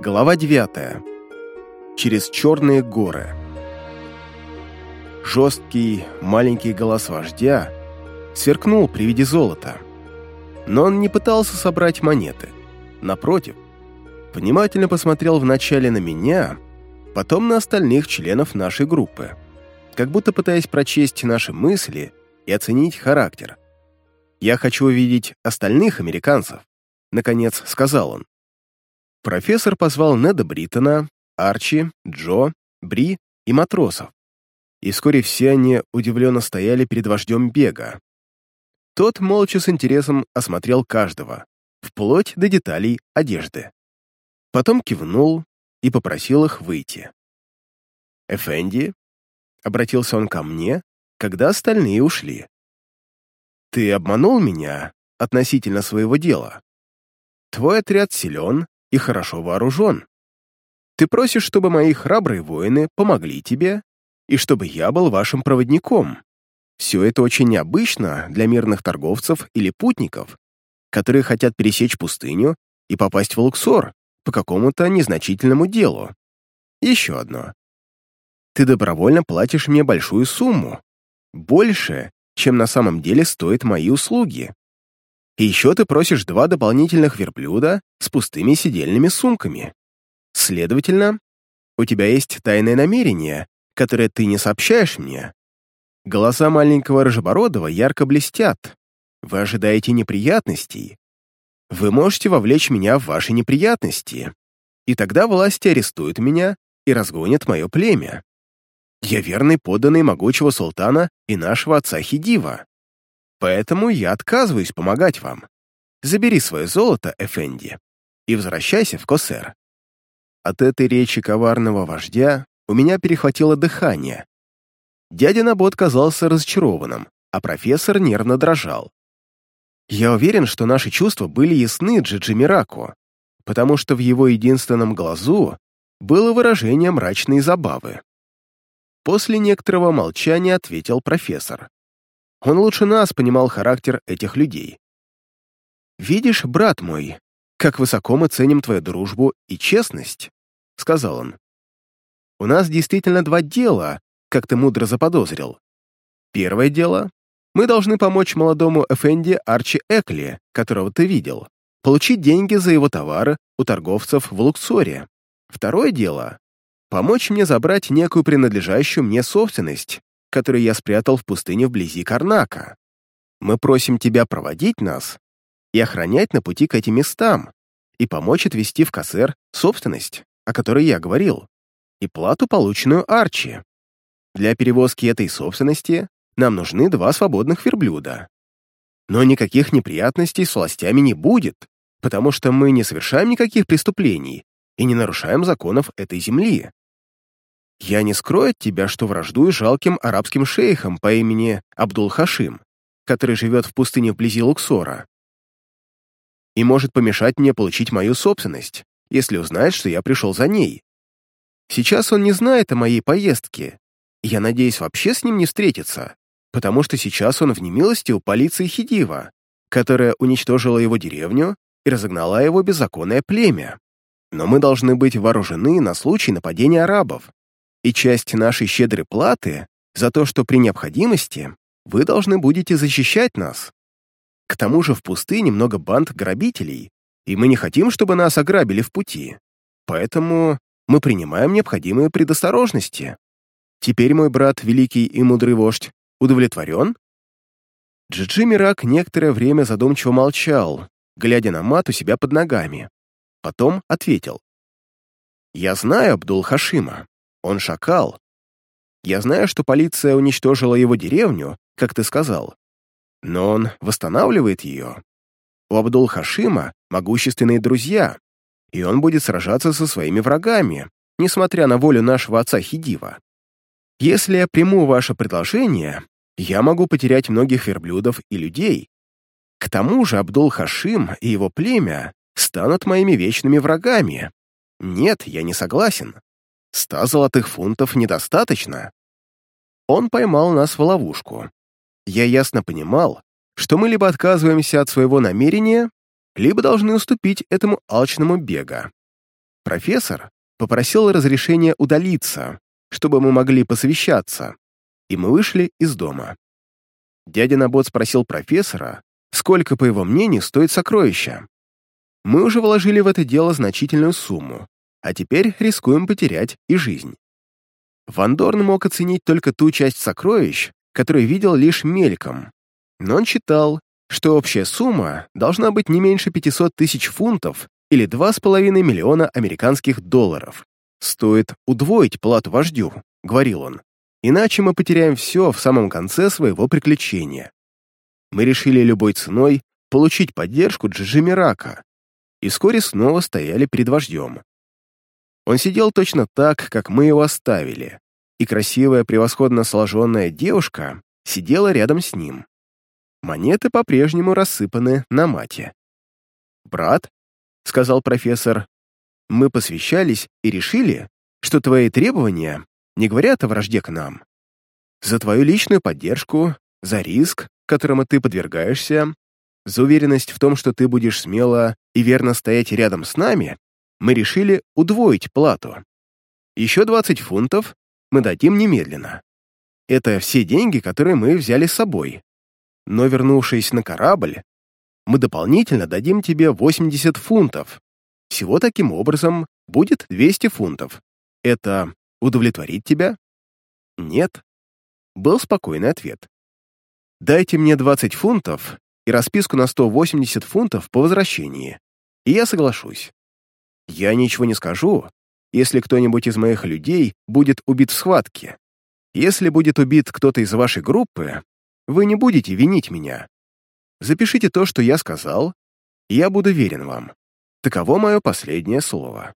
Глава 9. Через черные горы. Жесткий, маленький голос вождя сверкнул при виде золота. Но он не пытался собрать монеты. Напротив, внимательно посмотрел вначале на меня, потом на остальных членов нашей группы, как будто пытаясь прочесть наши мысли и оценить характер. «Я хочу увидеть остальных американцев», — наконец сказал он. Профессор позвал Неда Бриттона, Арчи, Джо, Бри и матросов. И вскоре все они удивленно стояли перед вождем бега. Тот молча с интересом осмотрел каждого, вплоть до деталей одежды. Потом кивнул и попросил их выйти. «Эфенди?» — обратился он ко мне, когда остальные ушли. «Ты обманул меня относительно своего дела. Твой отряд силен и хорошо вооружен. Ты просишь, чтобы мои храбрые воины помогли тебе, и чтобы я был вашим проводником. Все это очень необычно для мирных торговцев или путников, которые хотят пересечь пустыню и попасть в Луксор по какому-то незначительному делу. Еще одно. Ты добровольно платишь мне большую сумму, больше, чем на самом деле стоят мои услуги. И еще ты просишь два дополнительных верблюда с пустыми сидельными сумками. Следовательно, у тебя есть тайное намерение, которое ты не сообщаешь мне. Глаза маленького Рыжебородова ярко блестят. Вы ожидаете неприятностей. Вы можете вовлечь меня в ваши неприятности. И тогда власти арестуют меня и разгонят мое племя. Я верный подданный могучего султана и нашего отца Хидива. Поэтому я отказываюсь помогать вам. Забери свое золото, Эфенди, и возвращайся в Косер». От этой речи коварного вождя у меня перехватило дыхание. Дядя Набот казался разочарованным, а профессор нервно дрожал. Я уверен, что наши чувства были ясны Джиджи Мираку, потому что в его единственном глазу было выражение мрачной забавы. После некоторого молчания ответил профессор. Он лучше нас понимал характер этих людей. «Видишь, брат мой, как высоко мы ценим твою дружбу и честность», — сказал он. «У нас действительно два дела, как ты мудро заподозрил. Первое дело — мы должны помочь молодому Эфенди Арчи Экли, которого ты видел, получить деньги за его товары у торговцев в Луксоре. Второе дело — помочь мне забрать некую принадлежащую мне собственность, который я спрятал в пустыне вблизи Карнака. Мы просим тебя проводить нас и охранять на пути к этим местам, и помочь отвести в Кассер собственность, о которой я говорил, и плату, полученную Арчи. Для перевозки этой собственности нам нужны два свободных верблюда. Но никаких неприятностей с властями не будет, потому что мы не совершаем никаких преступлений и не нарушаем законов этой земли. Я не скрою от тебя, что враждую жалким арабским шейхом по имени Абдул-Хашим, который живет в пустыне вблизи Луксора, и может помешать мне получить мою собственность, если узнает, что я пришел за ней. Сейчас он не знает о моей поездке, и я надеюсь вообще с ним не встретиться, потому что сейчас он в немилости у полиции Хидива, которая уничтожила его деревню и разогнала его беззаконное племя. Но мы должны быть вооружены на случай нападения арабов, и часть нашей щедрой платы за то, что при необходимости вы должны будете защищать нас. К тому же в пустыне много банд грабителей, и мы не хотим, чтобы нас ограбили в пути. Поэтому мы принимаем необходимые предосторожности. Теперь мой брат, великий и мудрый вождь, удовлетворен?» Джиджи Мирак некоторое время задумчиво молчал, глядя на мат у себя под ногами. Потом ответил. «Я знаю Абдул-Хашима. Он шакал. Я знаю, что полиция уничтожила его деревню, как ты сказал. Но он восстанавливает ее. У Абдул-Хашима могущественные друзья, и он будет сражаться со своими врагами, несмотря на волю нашего отца Хидива. Если я приму ваше предложение, я могу потерять многих верблюдов и людей. К тому же Абдул-Хашим и его племя станут моими вечными врагами. Нет, я не согласен. Ста золотых фунтов недостаточно. Он поймал нас в ловушку. Я ясно понимал, что мы либо отказываемся от своего намерения, либо должны уступить этому алчному бега. Профессор попросил разрешения удалиться, чтобы мы могли посвящаться, и мы вышли из дома. Дядя Набот спросил профессора, сколько, по его мнению, стоит сокровище. Мы уже вложили в это дело значительную сумму, а теперь рискуем потерять и жизнь. Ван Дорн мог оценить только ту часть сокровищ, которую видел лишь мельком, но он считал, что общая сумма должна быть не меньше 500 тысяч фунтов или 2,5 миллиона американских долларов. «Стоит удвоить плату вождю», — говорил он, «иначе мы потеряем все в самом конце своего приключения». Мы решили любой ценой получить поддержку Джиджи Мирака и вскоре снова стояли перед вождем. Он сидел точно так, как мы его оставили, и красивая, превосходно сложенная девушка сидела рядом с ним. Монеты по-прежнему рассыпаны на мате. «Брат», — сказал профессор, — «мы посвящались и решили, что твои требования не говорят о вражде к нам. За твою личную поддержку, за риск, которому ты подвергаешься, за уверенность в том, что ты будешь смело и верно стоять рядом с нами, мы решили удвоить плату. Еще 20 фунтов мы дадим немедленно. Это все деньги, которые мы взяли с собой. Но вернувшись на корабль, мы дополнительно дадим тебе 80 фунтов. Всего таким образом будет 200 фунтов. Это удовлетворит тебя? Нет. Был спокойный ответ. Дайте мне 20 фунтов и расписку на 180 фунтов по возвращении, и я соглашусь. Я ничего не скажу, если кто-нибудь из моих людей будет убит в схватке. Если будет убит кто-то из вашей группы, вы не будете винить меня. Запишите то, что я сказал, и я буду верен вам. Таково мое последнее слово.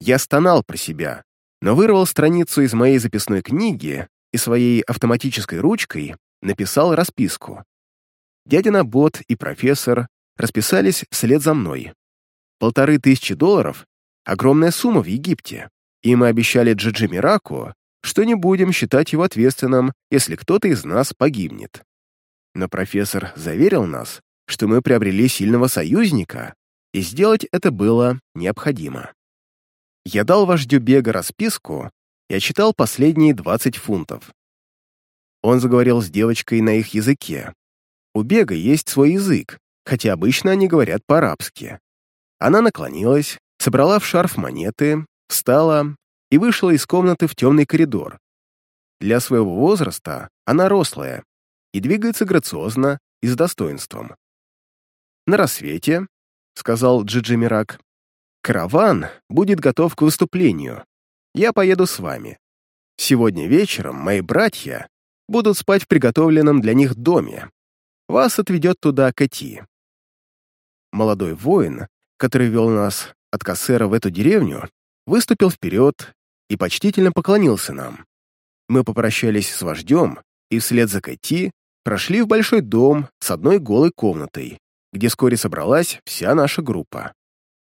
Я стонал про себя, но вырвал страницу из моей записной книги и своей автоматической ручкой написал расписку. Дядя Набот и профессор расписались вслед за мной. Полторы тысячи долларов — огромная сумма в Египте, и мы обещали Джиджи Мираку, что не будем считать его ответственным, если кто-то из нас погибнет. Но профессор заверил нас, что мы приобрели сильного союзника, и сделать это было необходимо. Я дал вождю бега расписку и читал последние 20 фунтов. Он заговорил с девочкой на их языке. У бега есть свой язык, хотя обычно они говорят по-арабски. Она наклонилась, собрала в шарф монеты, встала и вышла из комнаты в темный коридор. Для своего возраста она рослая и двигается грациозно и с достоинством. «На рассвете», — сказал Джиджи Мирак, — «караван будет готов к выступлению. Я поеду с вами. Сегодня вечером мои братья будут спать в приготовленном для них доме. Вас отведет туда Кати». Молодой воин который вел нас от Кассера в эту деревню, выступил вперед и почтительно поклонился нам. Мы попрощались с вождем и вслед за Кати прошли в большой дом с одной голой комнатой, где вскоре собралась вся наша группа.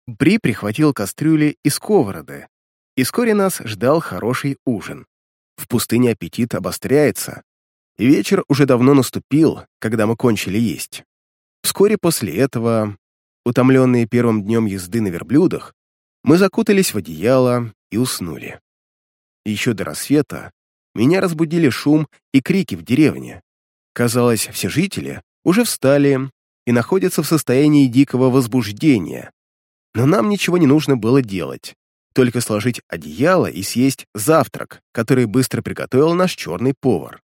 Бри прихватил кастрюли и сковороды, и вскоре нас ждал хороший ужин. В пустыне аппетит обостряется, и вечер уже давно наступил, когда мы кончили есть. Вскоре после этого Утомленные первым днем езды на верблюдах, мы закутались в одеяло и уснули. Еще до рассвета меня разбудили шум и крики в деревне. Казалось, все жители уже встали и находятся в состоянии дикого возбуждения. Но нам ничего не нужно было делать, только сложить одеяло и съесть завтрак, который быстро приготовил наш черный повар.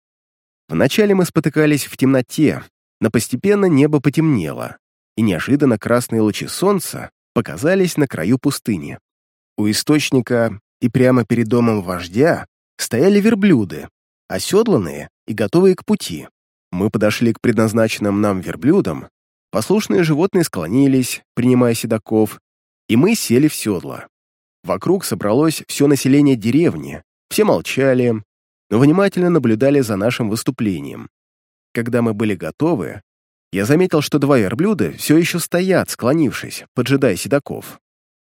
Вначале мы спотыкались в темноте, но постепенно небо потемнело, и неожиданно красные лучи солнца показались на краю пустыни. У источника и прямо перед домом вождя стояли верблюды, оседланные и готовые к пути. Мы подошли к предназначенным нам верблюдам, послушные животные склонились, принимая седаков, и мы сели в седла. Вокруг собралось все население деревни, все молчали, но внимательно наблюдали за нашим выступлением. Когда мы были готовы, я заметил, что два верблюда все еще стоят, склонившись, поджидая седаков.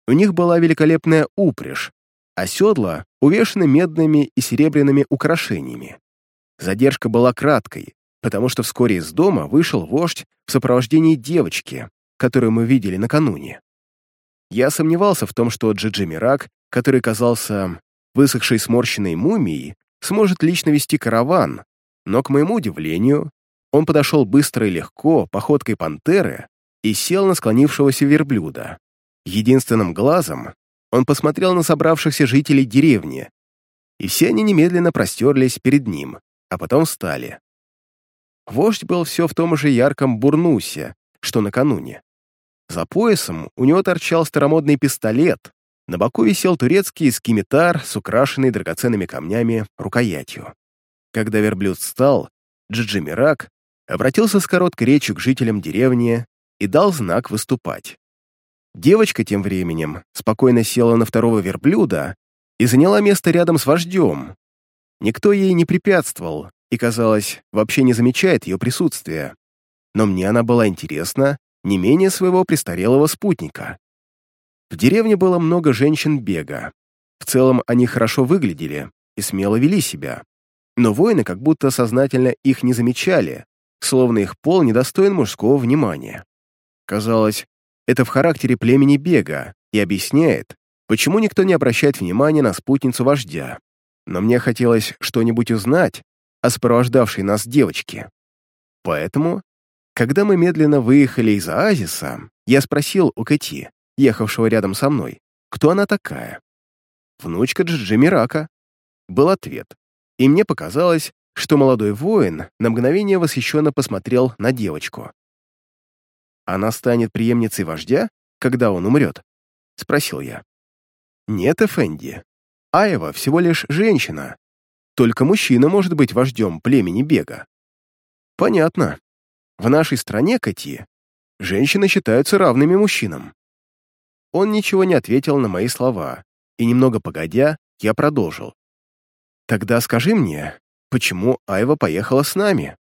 У них была великолепная упряжь, а седла увешаны медными и серебряными украшениями. Задержка была краткой, потому что вскоре из дома вышел вождь в сопровождении девочки, которую мы видели накануне. Я сомневался в том, что Джиджи Мирак, который казался высохшей сморщенной мумией, сможет лично вести караван, но, к моему удивлению, он подошел быстро и легко, походкой пантеры, и сел на склонившегося верблюда. Единственным глазом он посмотрел на собравшихся жителей деревни, и все они немедленно простерлись перед ним, а потом встали. Вождь был все в том же ярком бурнусе, что накануне. За поясом у него торчал старомодный пистолет, на боку висел турецкий скимитар с украшенной драгоценными камнями рукоятью. Когда верблюд встал, Джиджи Мирак обратился с короткой речью к жителям деревни и дал знак выступать. Девочка тем временем спокойно села на второго верблюда и заняла место рядом с вождем. Никто ей не препятствовал и, казалось, вообще не замечает ее присутствия. Но мне она была интересна не менее своего престарелого спутника. В деревне было много женщин-бега. В целом они хорошо выглядели и смело вели себя. Но воины как будто сознательно их не замечали, словно их пол недостоин мужского внимания. Казалось, это в характере племени бега и объясняет, почему никто не обращает внимания на спутницу вождя. Но мне хотелось что-нибудь узнать о сопровождавшей нас девочке. Поэтому, когда мы медленно выехали из оазиса, я спросил у Кэти, ехавшего рядом со мной, кто она такая. «Внучка Джиджи Мирака», — был ответ. И мне показалось, что молодой воин на мгновение восхищенно посмотрел на девочку. «Она станет преемницей вождя, когда он умрет?» — спросил я. «Нет, Эфенди. Аева всего лишь женщина. Только мужчина может быть вождем племени бега». «Понятно. В нашей стране, Кати, женщины считаются равными мужчинам. Он ничего не ответил на мои слова, и немного погодя, я продолжил. «Тогда скажи мне, почему Айва поехала с нами?»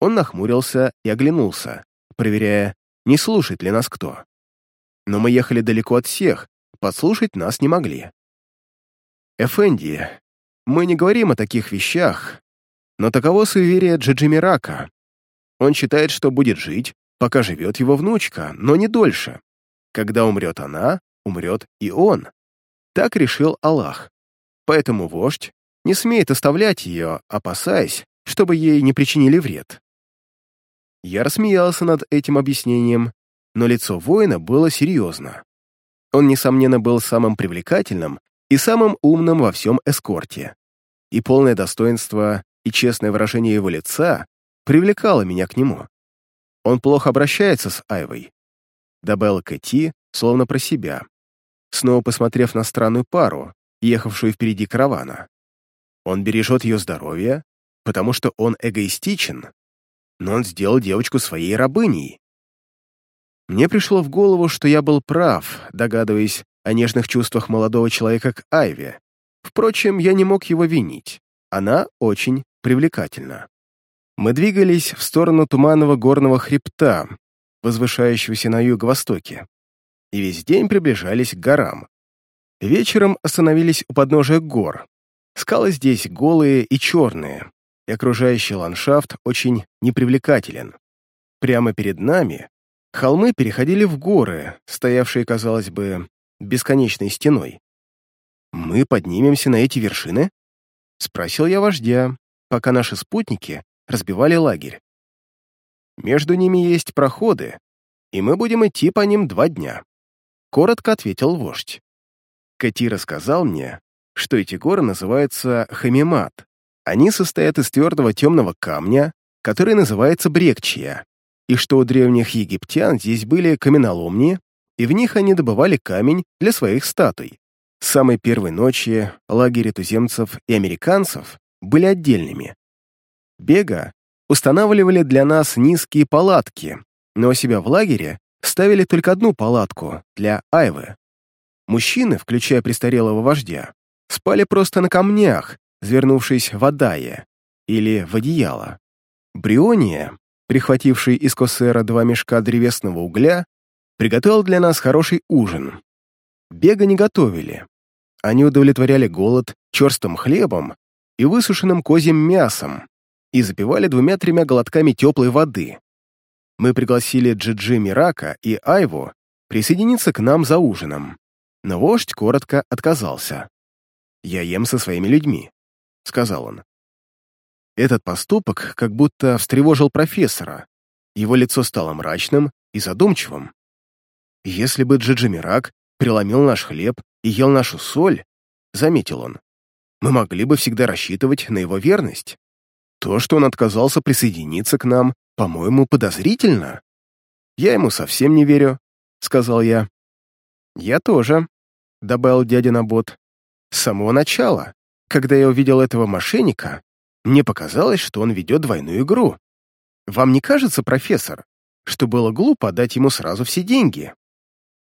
Он нахмурился и оглянулся, проверяя, не слушает ли нас кто. Но мы ехали далеко от всех, подслушать нас не могли. «Эфенди, мы не говорим о таких вещах, но таково суеверие Джиджимирака. Он считает, что будет жить, пока живет его внучка, но не дольше. Когда умрет она, умрет и он. Так решил Аллах. Поэтому вождь не смеет оставлять ее, опасаясь, чтобы ей не причинили вред. Я рассмеялся над этим объяснением, но лицо воина было серьезно. Он, несомненно, был самым привлекательным и самым умным во всем эскорте. И полное достоинство и честное выражение его лица привлекало меня к нему. Он плохо обращается с Айвой, добавил Кэти, словно про себя, снова посмотрев на странную пару, ехавшую впереди каравана. Он бережет ее здоровье, потому что он эгоистичен, но он сделал девочку своей рабыней. Мне пришло в голову, что я был прав, догадываясь о нежных чувствах молодого человека к Айве. Впрочем, я не мог его винить. Она очень привлекательна. Мы двигались в сторону туманного горного хребта, возвышающегося на юго-востоке, и весь день приближались к горам. Вечером остановились у подножия гор. Скалы здесь голые и черные, и окружающий ландшафт очень непривлекателен. Прямо перед нами холмы переходили в горы, стоявшие, казалось бы, бесконечной стеной. «Мы поднимемся на эти вершины?» — спросил я вождя, пока наши спутники разбивали лагерь. Между ними есть проходы, и мы будем идти по ним два дня», — коротко ответил вождь. Кати рассказал мне, что эти горы называются Хамимат. Они состоят из твердого темного камня, который называется Брекчия, и что у древних египтян здесь были каменоломни, и в них они добывали камень для своих статуй. С самой первой ночи лагеря туземцев и американцев были отдельными. Бега устанавливали для нас низкие палатки, но у себя в лагере ставили только одну палатку для Айвы. Мужчины, включая престарелого вождя, спали просто на камнях, завернувшись в адае или в одеяло. Бриония, прихвативший из Косера два мешка древесного угля, приготовил для нас хороший ужин. Бега не готовили. Они удовлетворяли голод черстым хлебом и высушенным козьим мясом, и запивали двумя-тремя глотками теплой воды. Мы пригласили Джиджи Мирака и Айву присоединиться к нам за ужином, но вождь коротко отказался. «Я ем со своими людьми», — сказал он. Этот поступок как будто встревожил профессора. Его лицо стало мрачным и задумчивым. «Если бы Джиджи Мирак преломил наш хлеб и ел нашу соль», — заметил он, «мы могли бы всегда рассчитывать на его верность. То, что он отказался присоединиться к нам, по-моему, подозрительно. Я ему совсем не верю», — сказал я. «Я тоже», — добавил дядя Набот. «С самого начала, когда я увидел этого мошенника, мне показалось, что он ведет двойную игру. Вам не кажется, профессор, что было глупо отдать ему сразу все деньги?»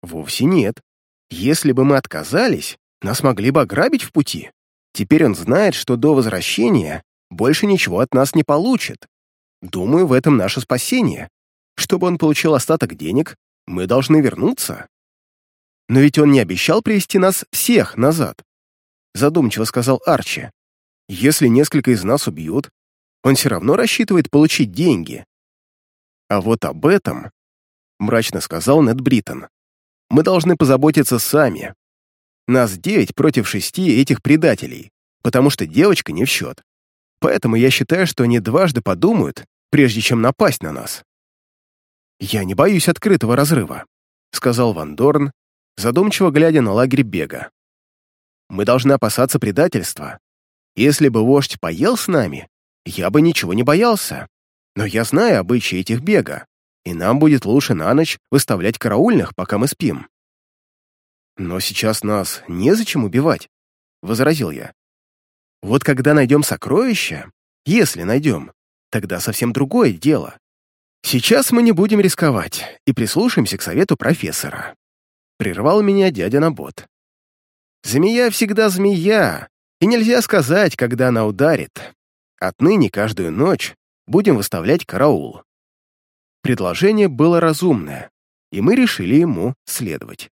Вовсе нет. Если бы мы отказались, нас могли бы ограбить в пути. Теперь он знает, что до возвращения больше ничего от нас не получит. Думаю, в этом наше спасение. Чтобы он получил остаток денег, мы должны вернуться. Но ведь он не обещал привести нас всех назад, задумчиво сказал Арчи. Если несколько из нас убьют, он все равно рассчитывает получить деньги. А вот об этом, мрачно сказал Нед Бриттон, мы должны позаботиться сами. Нас девять против шести этих предателей, потому что девочка не в счет. Поэтому я считаю, что они дважды подумают, прежде чем напасть на нас. «Я не боюсь открытого разрыва», — сказал Ван Дорн, задумчиво глядя на лагерь бега. «Мы должны опасаться предательства. Если бы вождь поел с нами, я бы ничего не боялся. Но я знаю обычаи этих бега и нам будет лучше на ночь выставлять караульных, пока мы спим». «Но сейчас нас незачем убивать», — возразил я. «Вот когда найдем сокровища, если найдем, тогда совсем другое дело. Сейчас мы не будем рисковать и прислушаемся к совету профессора». Прервал меня дядя Набот. «Змея всегда змея, и нельзя сказать, когда она ударит. Отныне каждую ночь будем выставлять караул. Предложение было разумное, и мы решили ему следовать.